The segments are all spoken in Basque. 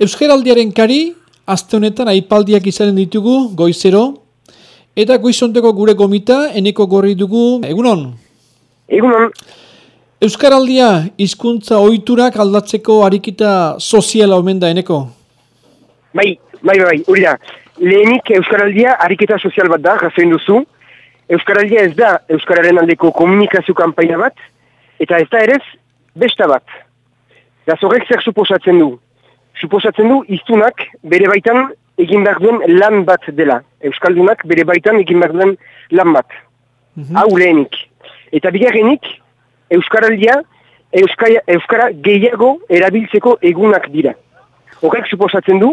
Euskaraldiaren kari, azte honetan aipaldiak izanen ditugu, goizero, eta goizonteko gure gomita, eneko gorri dugu, egunon? Egunon. Euskaraldia, hizkuntza ohiturak aldatzeko arikita soziala omen da, eneko? Bai, bai, bai, hori da. Lehenik Euskaraldia ariketa sozial bat da, razoin duzu. Euskaraldia ez da Euskararen aldeko komunikazio kanpaina bat, eta ez da ere besta bat. Gazorek zer suposatzen du suposatzen du iztunak bere baitan egin behar duen lan bat dela. Euskaldunak bere baitan egin behar duen lan bat. Mm Hau lehenik. Eta bigarrenik, Euskaraldia, Euskara, Euskara gehiago erabiltzeko egunak dira. Horrek suposatzen du,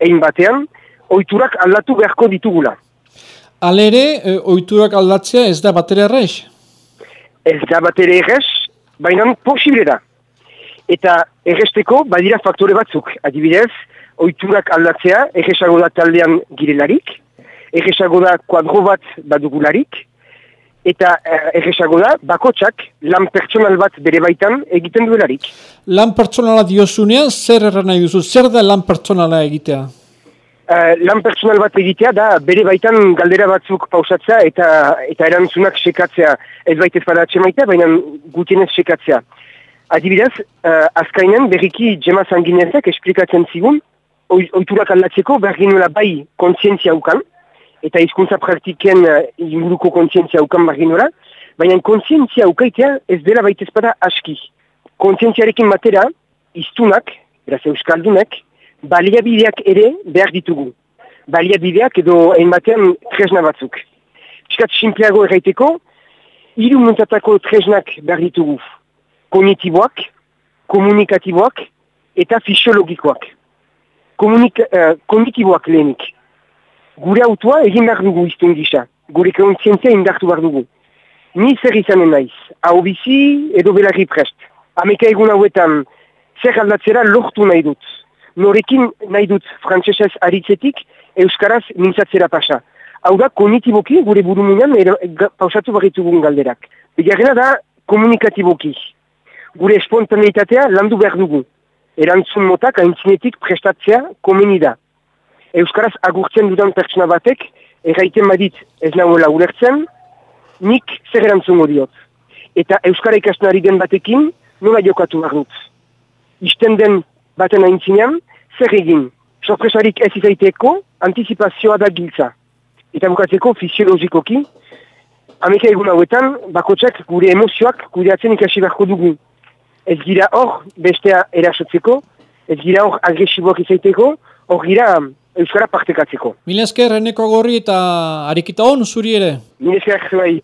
egin batean, oiturak aldatu beharko ditugula. Alere, e, oiturak aldatzea ez da batera errez? Ez da batera errez, baina posible da eta erresteko badira faktore batzuk. Adibidez, oiturak aldatzea, erresago da taldean girelarik, erresago da kuadro bat badugularik, eta eh, erresago da bakotsak lan pertsonal bat bere baitan egiten duelarik. Lan pertsonala diozunean, zer erran nahi duzu? Zer da lan pertsonala egitea? Uh, lan pertsonal bat egitea da bere baitan galdera batzuk pausatzea eta eta erantzunak sekatzea ez baitez bada atxemaitea, baina gutienez sekatzea. Adibidez, uh, azkainen berriki jema sanginezek esplikatzen zigun, oiturak aldatzeko berginuela bai kontzientzia ukan, eta hizkuntza praktiken uh, inguruko kontzientzia ukan berginuela, baina kontzientzia ukaitea ez dela baita espada aski. Kontzientziarekin batera, iztunak, eraz euskaldunek, baliabideak ere behar ditugu. Baliabideak edo egin batean tresna batzuk. Piskat simpleago erraiteko, hiru muntatako tresnak behar ditugu kognitiboak, komunikatiboak eta fisiologikoak. Komunik, uh, kognitiboak lehenik. Gure autua egin behar dugu izten gisa. Gure kontzientzia indartu behar dugu. Ni zer izanen naiz. Hau bizi edo belarri prest. Ameka egun hauetan zer aldatzera lortu nahi dut. Norekin nahi dut frantzesez aritzetik euskaraz mintzatzera pasa. Hau da kognitiboki gure burumunan pausatu barritugun galderak. Bigarrena da komunikatiboki gure espontaneitatea landu behar dugu. Erantzun motak aintzinetik prestatzea komeni da. Euskaraz agurtzen dudan pertsona batek, erraiten badit ez nagoela ulertzen, nik zer erantzun diot. Eta Euskara ikasten ari den batekin, nola jokatu behar dut. Isten den baten aintzinean, zer egin. Sorpresarik ez izaiteko, antizipazioa da giltza. Eta bukatzeko fisiologikoki, ameka egun hauetan, bakotsak gure emozioak kudeatzen ikasi beharko dugu ez gira hor bestea erasotzeko, ez gira hor agresiboak izaiteko, hor gira Euskara partekatzeko. Mila esker, Reneko Gorri eta Arikita hon, zuri ere? Mila esker, bai.